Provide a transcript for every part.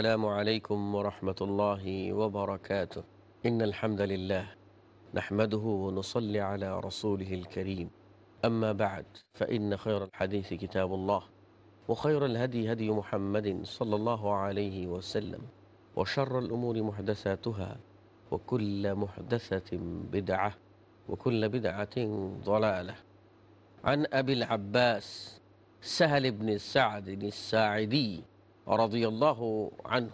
السلام عليكم ورحمة الله وبركاته. إن الحمد لله نحمده ونصلي على رسوله الكريم. أما بعد فإن خير الحديث كتاب الله وخير الهدي هدي محمد صلى الله عليه وسلم وشر الأمور محدثاتها وكل محدثة بدعة وكل بدعة ضلالة. عن أبي العباس سهل بن سعد الساعدي رضي الله عنه.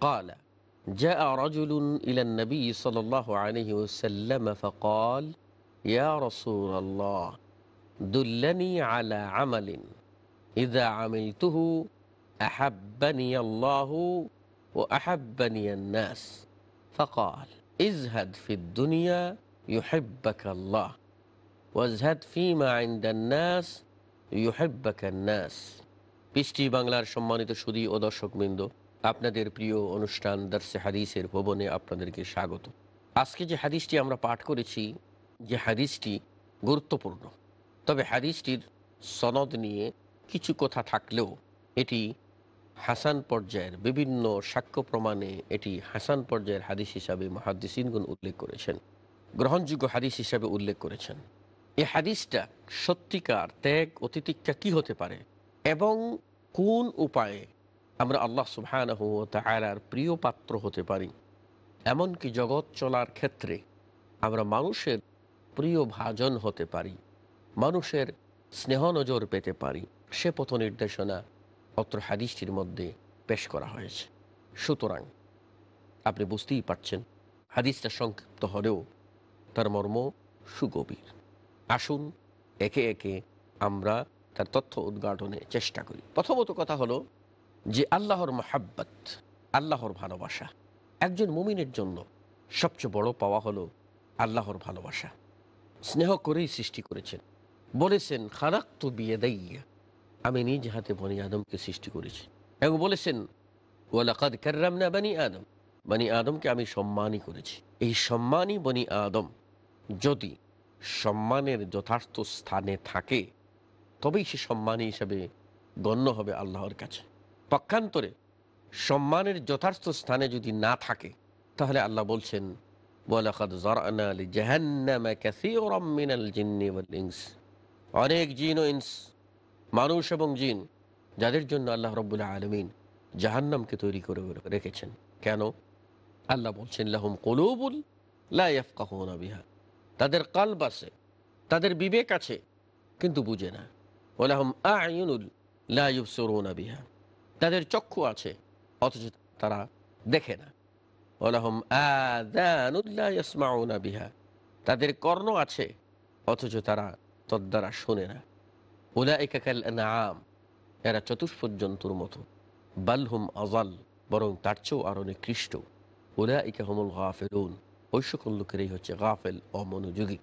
قال جاء رجل إلى النبي صلى الله عليه وسلم فقال يا رسول الله دلني على عمل. إذا عملته أحبني الله وأحبني الناس. فقال ازهد في الدنيا يحبك الله وازهد فيما عند الناس يحبك الناس. পৃষ্টি বাংলার সম্মানিত সুদী ও দর্শকবৃন্দ, আপনাদের প্রিয় অনুষ্ঠান দার্সে হাদিসের ভবনে আপনাদেরকে স্বাগত। আজকে যে হাদিসটি আমরা পাঠ করেছি, যে হাদিসটি গুরুত্বপূর্ণ। তবে হাদিসটির সনদ নিয়ে কিছু কথা থাকলেও এটি হাসান পর্যায়ের বিভিন্ন সাক্ষ্য প্রমাণে এটি হাসান পর্যায়ের হাদিস হিসাবে মহাদিসিনগুন উল্লেখ করেছেন, গ্রহণযোগ্য হাদিস হিসাবে উল্লেখ করেছেন। এই হাদিসটা সত্যিকার ত্যাগ অতিতিক্ষা কি হতে পারে? এবং কোন উপায়ে আমরা আল্লাহ সুবহানাহু তালার প্রিয় পাত্র হতে পারি? এমনকি জগৎ চলার ক্ষেত্রে আমরা মানুষের প্রিয় ভাজন হতে পারি, মানুষের স্নেহ নজর পেতে পারি। সে পথ নির্দেশনা অত্র হাদিসটির মধ্যে পেশ করা হয়েছে। সুতরাং আপনি বুঝতেই পারছেন, হাদিসটা সংক্ষিপ্ত হলেও তার মর্ম সুগভীর। আসুন, একে একে আমরা তার তথ্য উদ্ঘাটনে চেষ্টা করি। প্রথমত কথা হলো যে আল্লাহর মাহাব্বত, আল্লাহর ভালোবাসা একজন মুমিনের জন্য সবচেয়ে বড় পাওয়া হলো আল্লাহর ভালোবাসা। স্নেহ করেই সৃষ্টি করেছেন। বলেছেন খারাক তো বিয়ে দাইয়া আমি নিজ হাতে বনি আদমকে সৃষ্টি করেছি। এবং বলেছেন, ওয়ালাকাদ কার্রাম না বানি আদম। বানি আদমকে আমি সম্মানই করেছি। এই সম্মানই বনি আদম যদি সম্মানের যথার্থ স্থানে থাকে তবেই সে সম্মানী হিসাবে গণ্য হবে আল্লাহর কাছে। পক্ষান্তরে সম্মানের যথার্থ স্থানে যদি না থাকে, তাহলে আল্লাহ বলছেন অনেক জিন ও ইনস, মানুষ এবং জিন, যাদের জন্য আল্লাহ রব্বুল্লাহ আলমিন জাহান্নামকে তৈরি করে রেখেছেন। কেন? আল্লাহ বলছেন, লাহম কলুবুল তাদের কালব আছে, তাদের বিবেক আছে, কিন্তু বুঝে না। ওলাহম আয়ুনুল লাইবসরুনা বিহা। তাদের চক্ষু আছে, অথচ তারা দেখে না। ওলাহম আদানুল্লাহমাউনা বিহা। তাদের কর্ণ আছে, অথচ তারা তদ্বারা শোনে না। ওলা একাকাল নাম এরা চতুষ্পদ জন্তুর মতো বালহুম আজাল বরং তার চেয়েও আরও নিকৃষ্ট। ওলা ইকাহমুল গাফেলুন, ওই সকল লোকেরই হচ্ছে গাফেল অমনোযোগী।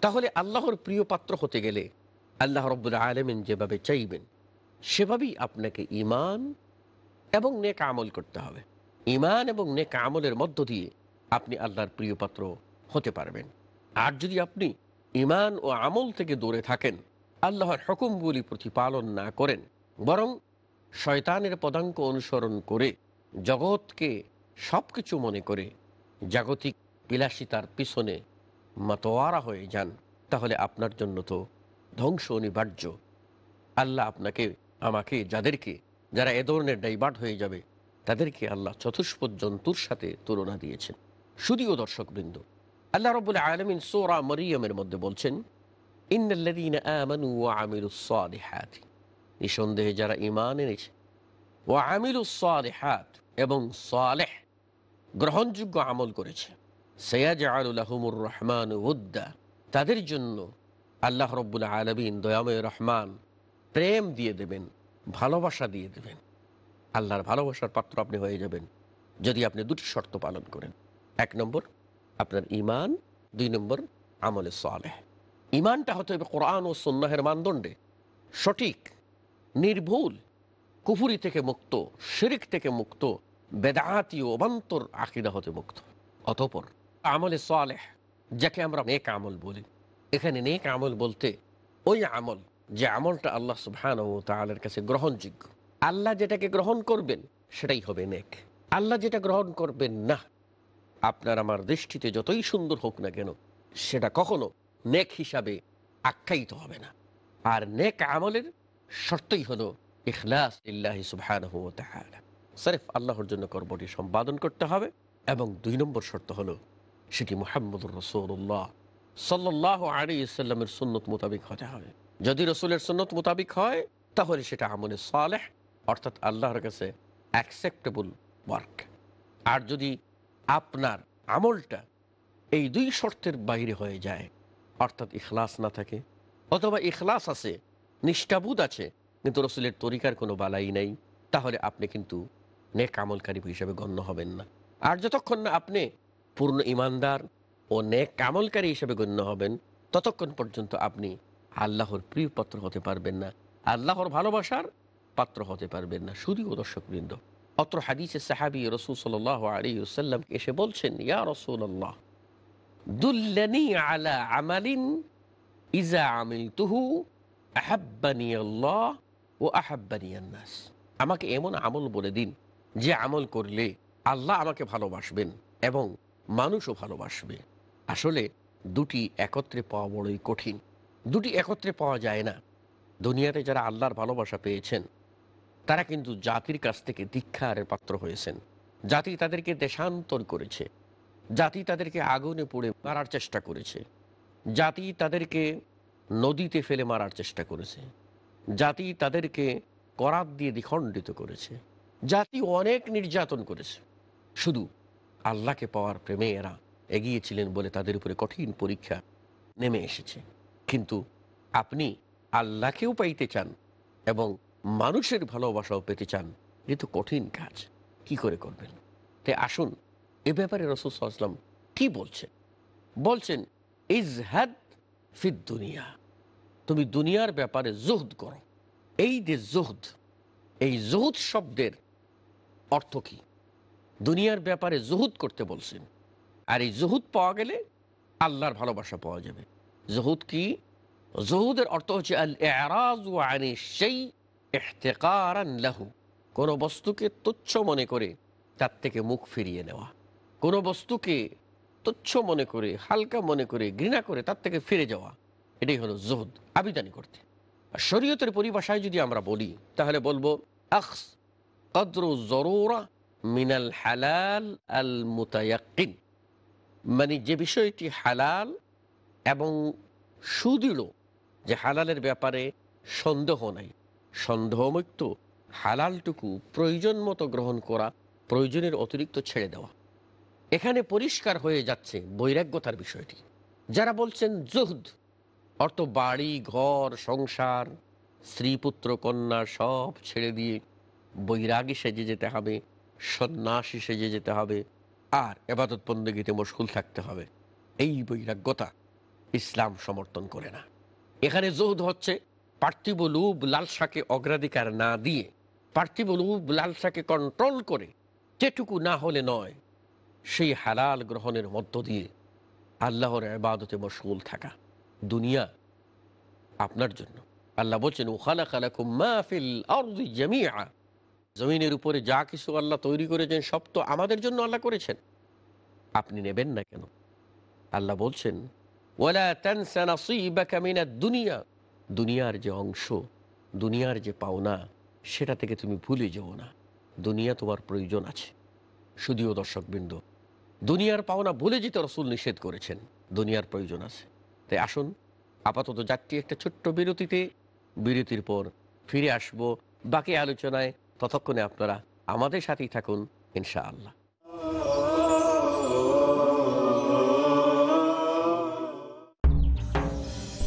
তাহলে আল্লাহর প্রিয় পাত্র হতে গেলে আল্লাহ রব্বুল আলমিন যেভাবে চাইবেন, সেভাবেই আপনাকে ইমান এবং নেক আমল করতে হবে। ইমান এবং নেক আমলের মধ্য দিয়ে আপনি আল্লাহর প্রিয় পাত্র হতে পারবেন। আর যদি আপনি ইমান ও আমল থেকে দূরে থাকেন, আল্লাহর হুকুমগুলি প্রতিপালন না করেন, বরং শয়তানের পদাঙ্ক অনুসরণ করে জগৎকে সব কিছু মনে করে জাগতিক বিলাসিতার পিছনে মাতোয়ারা হয়ে যান, তাহলে আপনার জন্য তো ধ্বংস অনিবার্য। আল্লাহ আপনাকে, আমাকে, যাদেরকে, যারা এ ধরনের ডাইভার্ট হয়ে যাবে, তাদেরকে আল্লাহ চতুষ্পদ জন্তুর সাথে তুলনা দিয়েছেন। শুধুও দর্শকবৃন্দ। আল্লাহ রব আলমিন সোরা মরিয়মের মধ্যে বলছেন নিঃসন্দেহে যারা ইমান এনেছে ও আমিলুসালেহাত এবং সালেহ গ্রহণযোগ্য আমল করেছে। সৈয়াজ আলুল্লাহমুর রহমান উদ্দা। তাদের জন্য আল্লাহ রব্বুল আলমিন দয়াময় রহমান প্রেম দিয়ে দেবেন, ভালোবাসা দিয়ে দেবেন। আল্লাহর ভালোবাসার পাত্র আপনি হয়ে যাবেন যদি আপনি দুটি শর্ত পালন করেন। এক নম্বর, আপনার ইমান দুই নম্বর, আমলে সালেহ। ইমানটা হতে হবে কোরআন ও সন্ন্যাহের মানদণ্ডে। সঠিক, নির্ভুল, কুফুরি থেকে মুক্ত, শিরিক থেকে মুক্ত বেদাতি ও অবান্তর আকিদা হতে মুক্ত। অতপর, আমলে সালেহ, যাকে আমরা নেক আমল বলি। এখানে নেক আমল বলতে ওই আমল যে আমলটা আল্লাহ সুবহান ও তালের কাছে গ্রহণযোগ্য। আল্লাহ যেটাকে গ্রহণ করবেন, সেটাই হবে নেক। আল্লাহ যেটা গ্রহণ করবেন না, আপনার আমার দৃষ্টিতে যতই সুন্দর হোক না কেন, সেটা কখনো নেক হিসাবে আখ্যায়িত হবে না। আর নেক আমলের শর্তই হলো ইখলাস ইল্লাহি তাআলা। সির্ফ আল্লাহর জন্য কর্মটি সম্পাদন করতে হবে এবং দুই নম্বর শর্ত হলো সেটি মোহাম্মদুর রসুল্লাহ সাল্লাহ আলী ইসাল্লামের সুন্নত মোতাবিক হতে হবে। যদি রসুলের সুন্নত মোতাবিক হয়, তাহলে সেটা আমলে সালেহ, অর্থাৎ আল্লাহর কাছে অ্যাকসেপ্টেবল ওয়ার্ক আর যদি আপনার আমলটা এই দুই শর্তের বাইরে হয়ে যায়, অর্থাৎ ইখলাস না থাকে, অথবা ইখলাস আছে নিষ্ঠাবুদ আছে, কিন্তু রসুলের তরিকার কোনো বালাই নাই, তাহলে আপনি কিন্তু নেক আমলকারী হিসেবে গণ্য হবেন না। আর যতক্ষণ না আপনি পূর্ণ ইমানদার ও নেক আমলকারী হিসেবে গণ্য হবেন, ততক্ষণ পর্যন্ত আপনি আল্লাহর প্রিয় পাত্র হতে পারবেন না। আল্লাহর ভালোবাসার পাত্র হতে পারবেন না। শুধুও দর্শকবৃন্দ, অত্র হাদিসে সাহাবি রসুল সাল আলী সাল্লাম এসে বলছেন, ইয়া রসুল আল্লাহ দুল্লানি আলা আমালিন ইজা আমিল তুহু আহাব্বানি আল্লাহ ও আহাব্বানি আন্নাস। আমাকে এমন আমল বলে দিন, যে আমল করলে আল্লাহ আমাকে ভালোবাসবেন এবং মানুষও ভালোবাসবে। আসলে দুটি একত্রে পাওয়া বড়ই কঠিন। দুটি একত্রে পাওয়া যায় না। দুনিয়াতে যারা আল্লাহর ভালোবাসা পেয়েছেন, তারা কিন্তু জাতির কাছ থেকে দীক্ষারের পাত্র হয়েছেন। জাতি তাদেরকে দেশান্তর করেছে। জাতি তাদেরকে আগুনে পুড়ে মারার চেষ্টা করেছে। জাতি তাদেরকে নদীতে ফেলে মারার চেষ্টা করেছে। জাতি তাদেরকে করাত দিয়ে দ্বিখণ্ডিত করেছে। জাতি অনেক নির্যাতন করেছে। শুধু আল্লাহকে পাওয়ার প্রেমে এরা এগিয়েছিলেন বলে তাদের উপরে কঠিন পরীক্ষা নেমে এসেছে। কিন্তু আপনি আল্লাহকেও পাইতে চান এবং মানুষের ভালোবাসাও পেতে চান, এ তো কঠিন কাজ। কি করে করবেন? তাই আসুন, এ ব্যাপারে রসুলাম কি বলছেন? বলছেন, ইজহাদ ফিদ দুনিয়া। তুমি দুনিয়ার ব্যাপারে জোহদ করো। এই যে জোহদ, এই জুহুদ শব্দের অর্থ কি? দুনিয়ার ব্যাপারে জুহুদ করতে বলছেন। আর এই জুহুদ পাওয়া গেলে আল্লাহর ভালোবাসা পাওয়া যাবে। জহুদ কি? জহুদের অর্থ হচ্ছে আল কোনো বস্তুকে তুচ্ছ মনে করে তার থেকে মুখ ফিরিয়ে নেওয়া। কোনো বস্তুকে তুচ্ছ মনে করে, হালকা মনে করে, ঘৃণা করে তার থেকে ফিরে যাওয়া। এটাই হলো জহুদ, আবিদানি করতে। আর শরীয়তের পরিভাষায় যদি আমরা বলি, তাহলে বলব, আখস, কদ্র জরুরা মিনাল হালাল আল মুতায়াক্কিন। মানে যে বিষয়টি হালাল এবং সুদৃঢ়, যে হালালের ব্যাপারে সন্দেহ নাই। সন্দেহমুক্ত, হালালটুকু প্রয়োজন মতো গ্রহণ করা, প্রয়োজনের অতিরিক্ত ছেড়ে দেওয়া। এখানে পরিষ্কার হয়ে যাচ্ছে বৈরাগ্যতার বিষয়টি। যারা বলছেন জুহদ, অর্থ বাড়ি, ঘর, সংসার, স্ত্রী, পুত্র, কন্যা, সব ছেড়ে দিয়ে বৈরাগী সেজে যেতে হবে, সন্ন্যাসী সেজে যেতে হবে আর এবাদত বন্দীতে মশগুল থাকতে হবে। এই বৈরাগ্যতা ইসলাম সমর্থন করে না। এখানে জোহদ হচ্ছে, পার্থিব লুব লালসাকে অগ্রাধিকার না দিয়ে, পার্থিব লুব লালসাকে কন্ট্রোল করে, যেটুকু না হলে নয়, সেই হালাল গ্রহণের মধ্য দিয়ে আল্লাহর এবাদতে মশগুল থাকা দুনিয়া আপনার জন্য। আল্লাহ বলছেন ওখালা খালাকুম মাহফিল জামিয়া জমিনের উপরে যা কিছু আল্লাহ তৈরি করেছেন, সব তো আমাদের জন্য আল্লাহ করেছেন। আপনি নেবেন না কেন? আল্লাহ বলছেন দুনিয়া। দুনিয়ার যে অংশ, দুনিয়ার যে পাওনা, সেটা থেকে তুমি ভুলে যেও না। দুনিয়া তোমার প্রয়োজন আছে। শুধুও দর্শকবৃন্দ, দুনিয়ার পাওনা ভুলে যেতে রসুল নিষেধ করেছেন। দুনিয়ার প্রয়োজন আছে। তাই আসুন, আপাতত যাত্রী একটা ছোট্ট বিরতিতে, বিরতির পর ফিরে আসব বাকি আলোচনায়। ততক্ষণে আপনারা আমাদের সাথেই থাকুন, ইনশাআল্লাহ।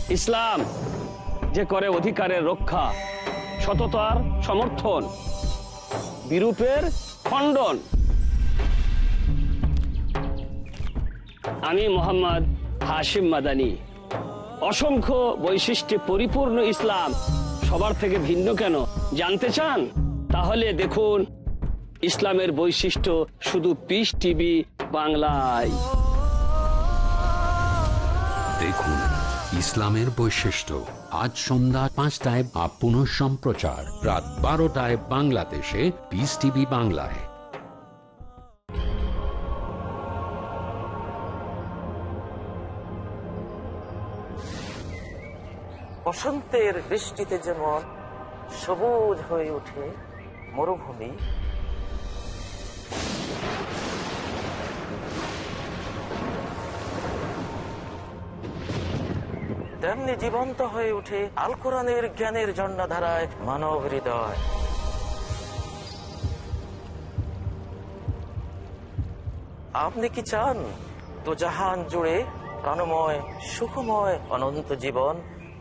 ইসলাম যে করে অধিকারের রক্ষা, সততার সমর্থন, বিরূপের খণ্ডন। আমি মোহাম্মদ হাশিম মাদানি। অসংখ্য বৈশিষ্ট্যে পরিপূর্ণ ইসলাম সবার থেকে ভিন্ন কেন? জানতে চান? তাহলে দেখুন ইসলামের বৈশিষ্ট্য শুধু পিস টিভি বাংলায়। দেখুন ইসলামের বৈশিষ্ট্য। আজ সন্ধ্যা পাঁচটায় বা পুনঃ সম্প্রচার। রাত বারোটায় বাংলাদেশে পিস টিভি বাংলায়। বসন্তের বৃষ্টিতে যেমন সবুজ হয়ে ওঠে মরুভূমি। তেমনি জীবন্ত হয়ে ওঠে আল কোরআনের জ্ঞানের জন্মধারায় মানব হৃদয়। আপনি কি চান তো জাহান জুড়ে প্রাণময়, সুখময়, অনন্ত জীবন?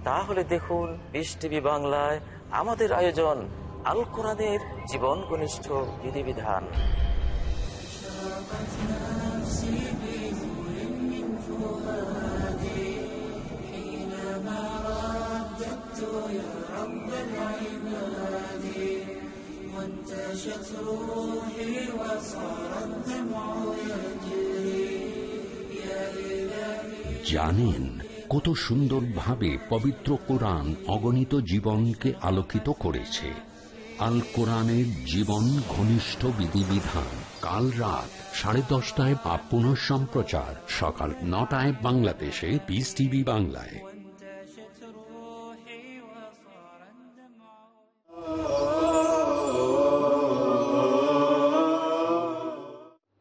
তাহলে দেখুন, বিশ বাংলায় আমাদের আয়োজন আল কোরআনের জীবন ঘনিষ্ঠ বিধিবিধান। জানেন কত সুন্দরভাবে পবিত্র কোরআন অগণিত জীবনকে আলোকিত করেছে। আল কোরআনের জীবন ঘনিষ্ঠ বিধিবিধান। কাল রাত সাড়ে দশটায় বা পুনঃ সম্প্রচার। সকাল নটায় বাংলাদেশে পিস টিভি বাংলায়।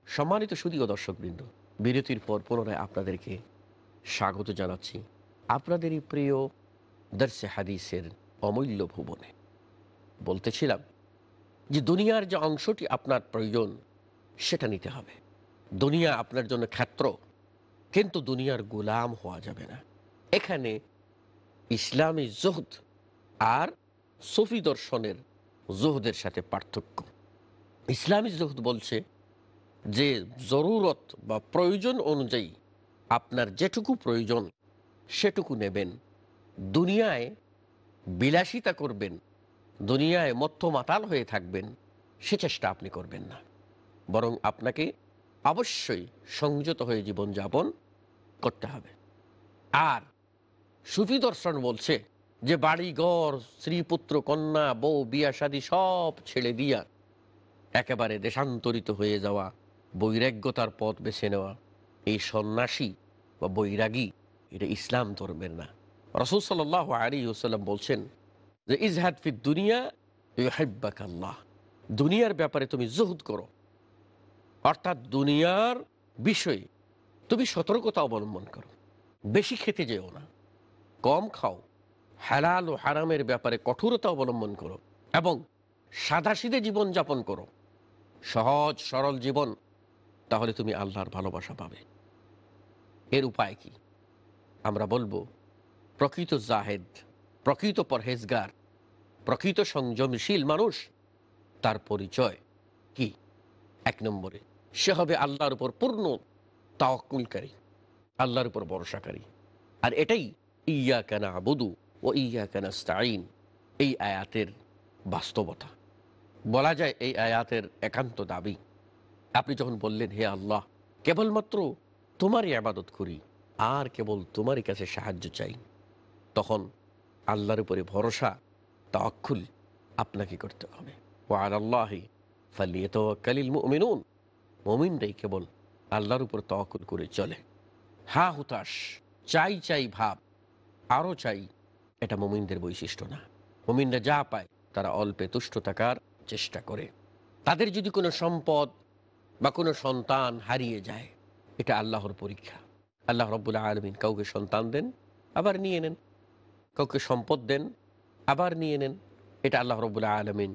সম্মানিত সুদীয় দর্শকবৃন্দ, বিরতির পর পুনরায় আপনাদেরকে স্বাগত জানাচ্ছি। আপনাদেরই প্রিয় দর্শে হাদিসের অমূল্য ভুবনে। বলতেছিলাম যে দুনিয়ার যে অংশটি আপনার প্রয়োজন, সেটা নিতে হবে। দুনিয়া আপনার জন্য ক্ষেত্র, কিন্তু দুনিয়ার গোলাম হওয়া যাবে না। এখানে ইসলামী জোহদ আর সফি দর্শনের জোহদের সাথে পার্থক্য। ইসলামী জোহদ বলছে যে জরুরত বা প্রয়োজন অনুযায়ী আপনার যেটুকু প্রয়োজন, সেটুকু নেবেন। দুনিয়ায় বিলাসিতা করবেন দুনিয়ায় মত্ত মাতাল হয়ে থাকবেন, সে চেষ্টা আপনি করবেন না। বরং আপনাকে অবশ্যই সংযত হয়ে জীবনযাপন করতে হবে। আর সুফি দর্শন বলছে যে, বাড়ি, ঘর, স্ত্রী, পুত্র, কন্যা, বউ, বিয়া, শাদী সব ছেড়ে দিয়া একেবারে দেশান্তরিত হয়ে যাওয়া, বৈরাগ্যতার পথ বেছে নেওয়া, এই সন্ন্যাসী বা বৈরাগী, এটা ইসলাম ধর্মের না। রসুল সাল আলী ওসাল্লাম বলছেন যে ইজহাদ ফি দুনিয়া ইউহিব্বাক আল্লাহ দুনিয়ার ব্যাপারে তুমি জহুদ করো। অর্থাৎ দুনিয়ার বিষয়ে তুমি সতর্কতা অবলম্বন করো। বেশি খেতে যেও না। কম খাও। হালাল ও হারামের ব্যাপারে কঠোরতা অবলম্বন করো এবং সাদাসিদে জীবনযাপন করো। সহজ, সরল জীবন, তাহলে তুমি আল্লাহর ভালোবাসা পাবে। এর উপায় কি? আমরা বলব, প্রকৃত জাহেদ প্রকৃত পরহেজগার, প্রকৃত সংযমশীল মানুষ, তার পরিচয় কি? এক নম্বরে, সে হবে আল্লাহর উপর পূর্ণ তাওকুলকারী আল্লাহর উপর ভরসাকারী। আর এটাই ইয়া কেনা আবুদু ও ইয়া কেনা স্তাইন এই আয়াতের বাস্তবতা। বলা যায় এই আয়াতের একান্ত দাবি। আপনি যখন বললেন, হে আল্লাহ, কেবলমাত্র তোমারই আবাদত করি, আর কেবল তোমারই কাছে সাহায্য চাই, তখন আল্লাহর উপরে ভরসা তাক্ষুল আপনাকে করতে হবে। ও আর আল্লাহি ফালিয়ে তো কালিল মিনুন মমিনরাই কেবল আল্লাহর উপর তওয়াক্কুল করে চলে। হা হুতাশ, চাই চাই ভাব আরও চাই, এটা মমিনদের বৈশিষ্ট্য না। মমিনরা যা পায়, তারা অল্পে তুষ্ট থাকার চেষ্টা করে। তাদের যদি কোনো সম্পদ বা কোনো সন্তান হারিয়ে যায়, এটা আল্লাহর পরীক্ষা। আল্লাহ রব্বুল্লাহ আলমিন কাউকে সন্তান দেন, আবার নিয়ে নেন। কাউকে সম্পদ দেন, আবার নিয়ে নেন, এটা আল্লাহ রব্বুল্লাহ আলমিন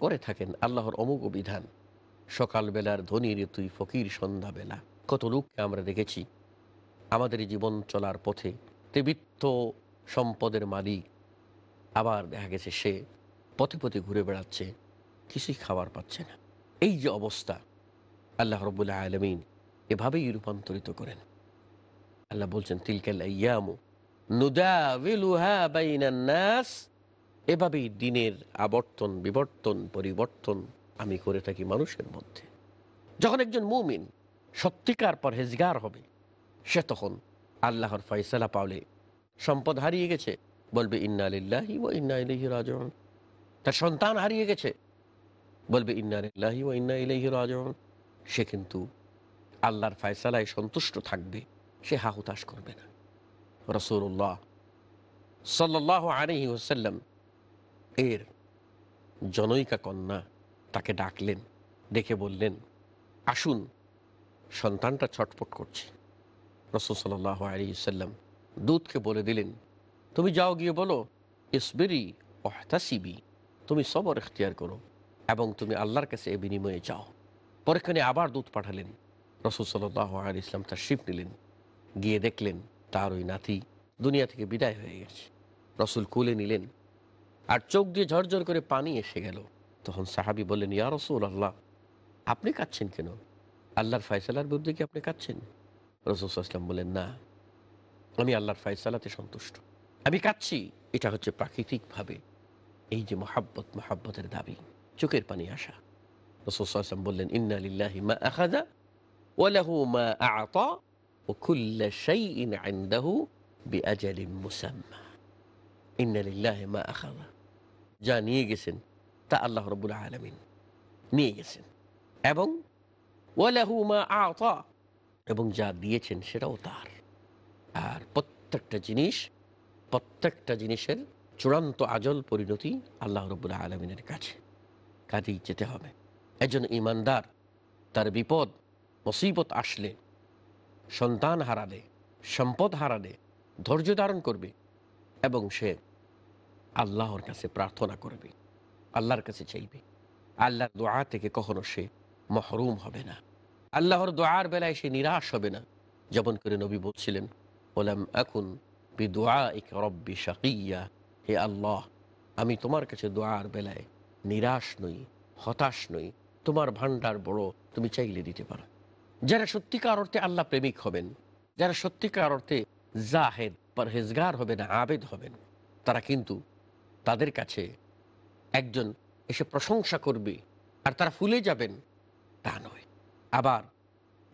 করে থাকেন, আল্লাহর অমুক বিধান সকালবেলার ধনী রে তুই ফকির সন্ধ্যাবেলা। কত লোককে আমরা দেখেছি, আমাদের জীবন চলার পথে তেবিত্ত সম্পদের মালিক। আবার দেখা গেছে সে পথে পথে ঘুরে বেড়াচ্ছে, কিছুই খাবার পাচ্ছে না। এই যে অবস্থা, আল্লাহ রবুল্লাহ আলমিন এভাবেই রূপান্তরিত করেন। আল্লাহ বলছেন, তিলকাল ইয়ামু নাস। এভাবেই দিনের আবর্তন, বিবর্তন, পরিবর্তন আমি করে থাকি মানুষের মধ্যে। যখন একজন মুমিন সত্যিকার পরহেজগার হবে, সে তখন আল্লাহর ফয়সালা পাওলে সম্পদ হারিয়ে গেছে। বলবে, ইন্না লিল্লাহি ও ইন্না ইলাইহি রাজিউন। তার সন্তান হারিয়ে গেছে। বলবে, ইন্না লিল্লাহি ও ইন্না ইলাইহি রাজিউন। সে কিন্তু আল্লাহর ফয়সালায় সন্তুষ্ট থাকবে, সে হাহুতাশ করবে না। রসুল্লাহ সাল্লাহ আলহি ওসাল্লাম এর জনৈকা কন্যা তাকে ডাকলেন, ডেকে বললেন, আসুন, সন্তানটা ছটফট করছে। রসুল সাল্লাহ আলী সাল্লাম দুধকে বলে দিলেন, তুমি যাও গিয়ে বলো, ইসবেরি অহতাসিবি তুমি সবর এখতিয়ার করো এবং তুমি আল্লাহর কাছে এ বিনিময়ে যাও। পরেখানে আবার দুধ পাঠালেন। রসুল সাল্লাহ আলী ইসলাম তার শিব নিলেন, গিয়ে দেখলেন তার ওই নাতি দুনিয়া থেকে বিদায় হয়ে গেছে। রসুল কুলে নিলেন আর চোখ দিয়ে ঝরঝর করে পানি এসে গেল। তখন সাহাবি বললেন, ইয়া রসুল আল্লাহ আপনি কাঁদছেন কেন? আল্লাহর ফয়সালার বিরুদ্ধে কি আপনি কাচ্ছেন রসুল আসলাম বলেন না, আমি আল্লাহর ফয়সালাতে সন্তুষ্ট। আমি কাঁদছি। এটা হচ্ছে প্রাকৃতিকভাবে এই যে মহাব্বত, মহাব্বতের দাবি, চোখের পানি আসা। রসুল আসলাম বললেন, ইন্না লিল্লাহি মা আখাদা ওয়ালাহু মা আতা। وكل شيء عنده بأجل مسمى إن لله ما أخذ যা নিয়ে গেছেন তা আল্লাহ রবুল আলমিন নিয়ে গেছেন এবং ওয়ালাহু মা আতা এবং যা দিয়েছেন সেটাও তার আর প্রত্যেকটা জিনিস প্রত্যেকটা জিনিসের চূড়ান্ত আজল পরিণতি আল্লাহ রবুল আলমিনের কাছে কাজেই যেতে হবে একজন ইমানদার তার বিপদ মুসিবত আসলে সন্তান হারালে, সম্পদ হারালে ধৈর্য ধারণ করবে এবং সে আল্লাহর কাছে প্রার্থনা করবে, আল্লাহর কাছে চাইবে। আল্লাহর দোয়া থেকে কখনো সে মহরুম হবে না। আল্লাহর দোয়ার বেলায় সে নিরাশ হবে না। যেমন করে নবী বলছিলেন, ওলাম এখন বি দোয়া এক রব্বি শাকিয়া হে আল্লাহ, আমি তোমার কাছে দোয়ার বেলায় নিরাশ নই, হতাশ নই। তোমার ভান্ডার বড়, তুমি চাইলে দিতে পারো। যারা সত্যিকার অর্থে আল্লাহ প্রেমিক হবেন, যারা সত্যিকার অর্থে জাহেদ, পরহেজগার হবেন, আবেদ হবেন, তারা কিন্তু তাদের কাছে একজন এসে প্রশংসা করবে আর তারা ফুলে যাবেন, তা নয়। আবার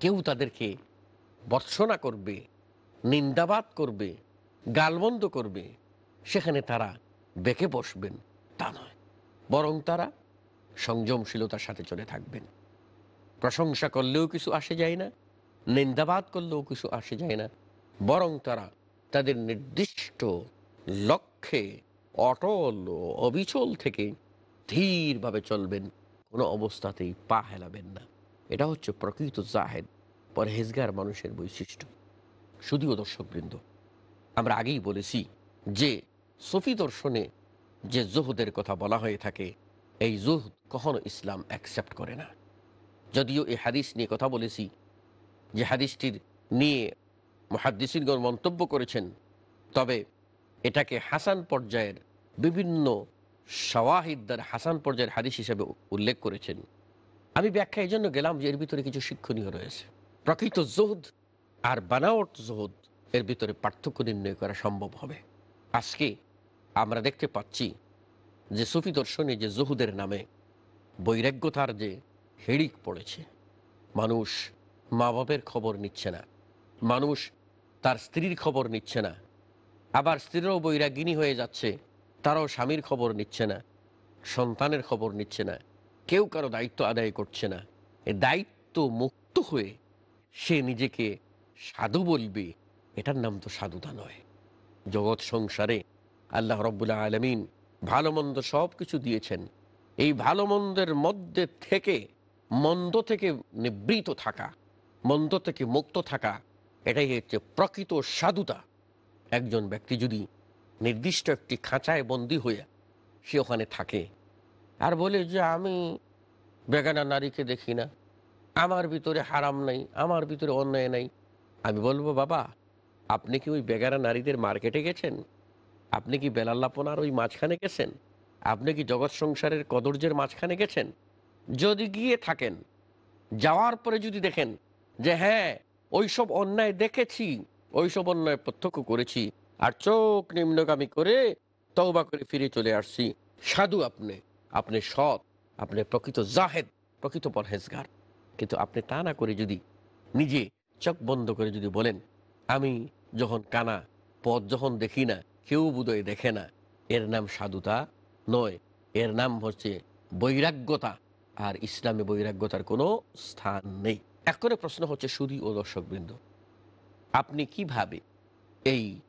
কেউ তাদেরকে বর্ষনা করবে, নিন্দাবাদ করবে গালবন্ধ করবে, সেখানে তারা বেঁকে বসবেন, তা নয়। বরং তারা সংযমশীলতার সাথে চলে থাকবেন। প্রশংসা করলেও কিছু আসে যায় না, নিন্দাবাদ করলেও কিছু আসে যায় না। বরং তারা তাদের নির্দিষ্ট লক্ষ্যে অটল অবিচল থেকে ধীরভাবে চলবেন, কোনো অবস্থাতেই পা হেলাবেন না। এটা হচ্ছে প্রকৃত জাহেদ, পরহেজগার মানুষের বৈশিষ্ট্য। শুধুও দর্শকবৃন্দ, আমরা আগেই বলেছি যে সফি দর্শনে যে জুহুদের কথা বলা হয়ে থাকে, এই জুহুদ কখনো ইসলাম অ্যাকসেপ্ট করে না। যদিও এই হাদিস নিয়ে কথা বলেছি, যে হাদিসটির নিয়ে মহাদ্দিসিনগণ মন্তব্য করেছেন, তবে এটাকে হাসান পর্যায়ের বিভিন্ন সওয়াহিদ্দার হাসান পর্যায়ের হাদিস হিসেবে উল্লেখ করেছেন। আমি ব্যাখ্যা এই জন্য গেলাম যে এর ভিতরে কিছু শিক্ষণীয় রয়েছে। প্রকৃত জোহদ আর বানাওট জোহদ এর ভিতরে পার্থক্য নির্ণয় করা সম্ভব হবে। আজকে আমরা দেখতে পাচ্ছি যে সুফি দর্শনে যে জহুদের নামে বৈরাগ্যতার যে হেড়িক পড়েছে। মানুষ মা বাপের খবর নিচ্ছে না। মানুষ তার স্ত্রীর খবর নিচ্ছে না। আবার স্ত্রীরও বৈরাগিনী হয়ে যাচ্ছে, তারাও স্বামীর খবর নিচ্ছে না, সন্তানের খবর নিচ্ছে না, কেউ কারও দায়িত্ব আদায় করছে না। এ দায়িত্ব মুক্ত হয়ে সে নিজেকে সাধু বলবে, এটার নাম তো সাধুতা নয়। জগৎ সংসারে আল্লাহ রব্বুল্লাহ আলমিন ভালো মন্দ সব কিছু দিয়েছেন। এই ভালো মন্দের মধ্যে থেকে মন্দ থেকে নিবৃত থাকা, মন্দ থেকে মুক্ত থাকা, এটাই হচ্ছে প্রকৃত সাধুতা। একজন ব্যক্তি যদি নির্দিষ্ট একটি খাঁচায় বন্দি হয়ে সে ওখানে থাকে, আর বলে যে আমি বেগানা নারীকে দেখি না, আমার ভিতরে হারাম নাই, আমার ভিতরে অন্যায় নাই, আমি বলব, বাবা, আপনি কি ওই বেগানা নারীদের মার্কেটে গেছেন? আপনি কি বেলাল্লাপনার ওই মাঝখানে গেছেন? আপনি কি জগৎ সংসারের কদর্যের মাঝখানে গেছেন? যদি গিয়ে থাকেন, যাওয়ার পরে যদি দেখেন যে হ্যাঁ ওইসব অন্যায় দেখেছি, ওইসব অন্যায় প্রত্যক্ষ করেছি, আর চোখ নিম্নগামী করে তওবা করে ফিরে চলে আসছি, সাধু আপনি আপনি সৎ, আপনি প্রকৃত জাহেদ, প্রকৃত পরহেজগার। কিন্তু আপনি তা না করে যদি নিজে চোখ বন্ধ করে যদি বলেন, আমি যখন কানা, পথ যখন দেখি না, কেউ বোধহয় দেখে না, এর নাম সাধুতা নয়, এর নাম হচ্ছে বৈরাগ্যতা। আর ইসলামে বৈরাগ্যতার কোনো স্থান নেই। এক করে প্রশ্ন হচ্ছে সুদী ও দর্শকবৃন্দ, আপনি কীভাবে এই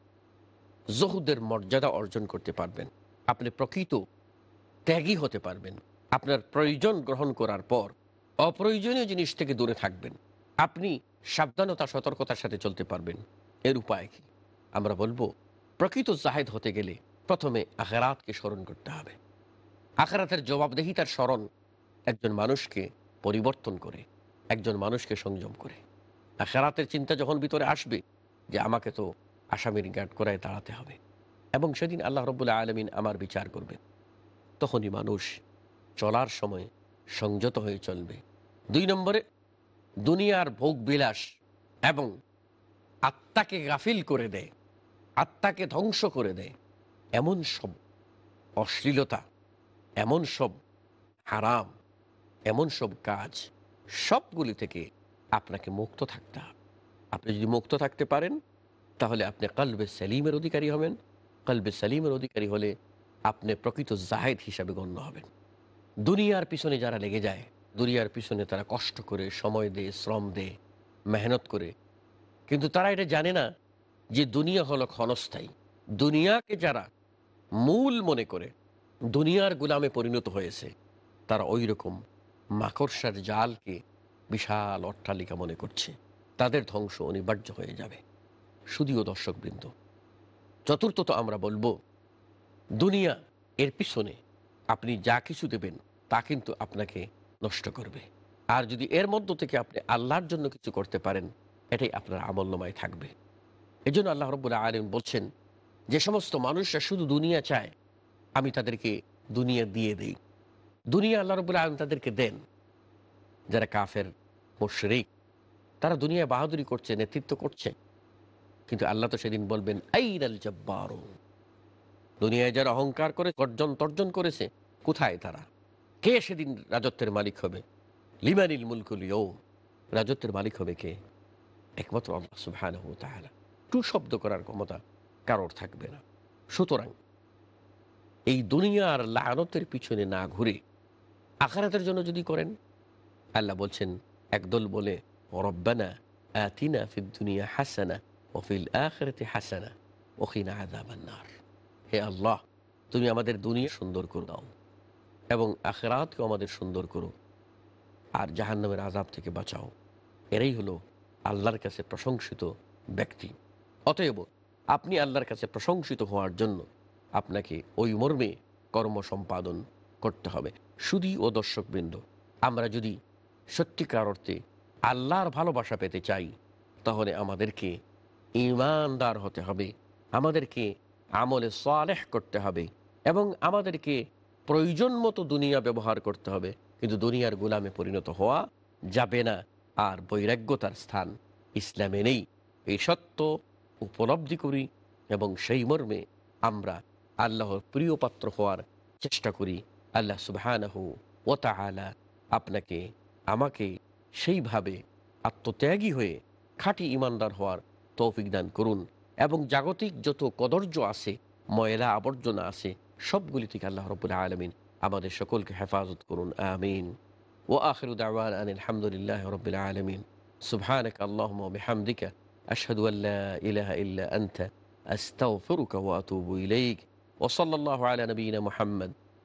জহুদের মর্যাদা অর্জন করতে পারবেন? আপনি প্রকৃত ত্যাগী হতে পারবেন। আপনার প্রয়োজন গ্রহণ করার পর অপ্রয়োজনীয় জিনিস থেকে দূরে থাকবেন। আপনি সাবধানতা, সতর্কতার সাথে চলতে পারবেন। এর উপায় কি? আমরা বলব, প্রকৃত জাহেদ হতে গেলে প্রথমে আখেরাতকে স্মরণ করতে হবে। আখেরাতের জবাবদেহিতার স্মরণ একজন মানুষকে পরিবর্তন করে, একজন মানুষকে সংযম করে। আখেরাতের চিন্তা যখন ভিতরে আসবে যে আমাকে তো আসামির গার্ড করায় দাঁড়াতে হবে এবং সেদিন আল্লাহ রবুল্লাহ আলমিন আমার বিচার করবেন। তখনই মানুষ চলার সময় সংযত হয়ে চলবে। দুই নম্বরে, দুনিয়ার ভোগ বিলাস এবং আত্মাকে গাফিল করে দেয়, আত্মাকে ধ্বংস করে দেয়। এমন সব অশ্লীলতা, এমন সব হারাম এমন সব কাজ সবগুলি থেকে আপনাকে মুক্ত থাকতে হবে। আপনি যদি মুক্ত থাকতে পারেন, তাহলে আপনি কলবে সেলিমের অধিকারী হবেন। কলবে সেলিমের অধিকারী হলে আপনি প্রকৃত জাহেদ হিসাবে গণ্য হবেন। দুনিয়ার পিছনে যারা লেগে যায়, দুনিয়ার পিছনে তারা কষ্ট করে, সময় দেয়, শ্রম দেয়, মেহনত করে। কিন্তু তারা এটা জানে না যে দুনিয়া হলো ক্ষণস্থায়ী। দুনিয়াকে যারা মূল মনে করে, দুনিয়ার গুলামে পরিণত হয়েছে, তারা ওই রকম মাকড়সার জালকে বিশাল অট্টালিকা মনে করছে। তাদের ধ্বংস অনিবার্য হয়ে যাবে। শুধুও দর্শকবৃন্দ। চতুর্থত আমরা বলব, দুনিয়া এর পিছনে আপনি যা কিছু দেবেন, তা কিন্তু আপনাকে নষ্ট করবে। আর যদি এর মধ্য থেকে আপনি আল্লাহর জন্য কিছু করতে পারেন, এটাই আপনার আমল্যময় থাকবে। এই জন্য আল্লাহ রব্বুল্লাহ আলম বলছেন, যে সমস্ত মানুষরা শুধু দুনিয়া চায়, আমি তাদেরকে দুনিয়া দিয়ে দেই। দুনিয়া আল্লাহ রব্বুল্লাহ আলম তাদেরকে দেন। যারা কাফের, মুশরিক, তারা দুনিয়ায় বাহাদুরি করছে, নেতৃত্ব করছে। কিন্তু আল্লাহ তো সেদিন বলবেন আইরাল জব্বার। দুনিয়ায় যারা অহংকার করে, গর্জন তর্জন করেছে, কোথায় তারা? কে সেদিন রাজত্বের মালিক হবে? লিমানিল মুলকুল রাজত্বের মালিক হবে কে? একমাত্র আল্লাহ ওয়া টু শব্দ করার ক্ষমতা কারোর থাকবে না। সুতরাং এই দুনিয়ার লানতের পিছনে না ঘুরে আখারাতের জন্য যদি করেন, আল্লাহ বলছেন, একদল বলে, রব্বানা আতিনা ফিদ দুনিয়া হাসানা ওফিল আখরাতে হাসানা ওখিনা আযাবান্নার হে আল্লাহ, তুমি আমাদের দুনিয়া সুন্দর করে দাও এবং আখরাতকে আমাদের সুন্দর করো আর জাহান্নামের আজাব থেকে বাঁচাও। এরাই হলো আল্লাহর কাছে প্রশংসিত ব্যক্তি। অতএব আপনি আল্লাহর কাছে প্রশংসিত হওয়ার জন্য আপনাকে ওই মর্মে কর্ম সম্পাদন করতে হবে। সুদী ও দর্শকবৃন্দ, আমরা যদি সত্যিকার অর্থে আল্লাহর ভালোবাসা পেতে চাই, তাহলে আমাদেরকে ইমানদার হতে হবে, আমাদেরকে আমলে সালেহ করতে হবে এবং আমাদেরকে প্রয়োজন মতো দুনিয়া ব্যবহার করতে হবে। কিন্তু দুনিয়ার গুলামে পরিণত হওয়া যাবে না, আর বৈরাগ্যতার স্থান ইসলামে নেই। এই সত্য উপলব্ধি করি এবং সেই মর্মে আমরা আল্লাহর প্রিয় পাত্র হওয়ার চেষ্টা করি। আল্লাহ সুবাহানহ ও তালা আপনাকে, আমাকে সেইভাবে আত্মত্যাগী হয়ে খাঁটি ইমানদার হওয়ার তৌফিক দান করুন এবং জাগতিক যত কদর্য আছে, ময়লা আবর্জনা আছে, সবগুলি থেকে আল্লাহ রবুল্লা আলমিন আমাদের সকলকে হেফাজত করুন, আমিন। ও আখরুদ্দাওয়ান আন আলহামদুলিল্লাহ রবিল আলমিন। সুবহানক আল্লাহম বেহামদিকা, আশহাদু আল্লাহ ইলাহা ইল্লা আনতা, আস্তাগফিরুকা ওয়া আতুবু ইলাইক। ওয়া সাল্লাল্লাহু আলা নবিয়িনা